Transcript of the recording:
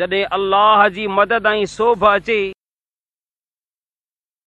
جڏهن الله جي مدد ۽ سوڀ اچي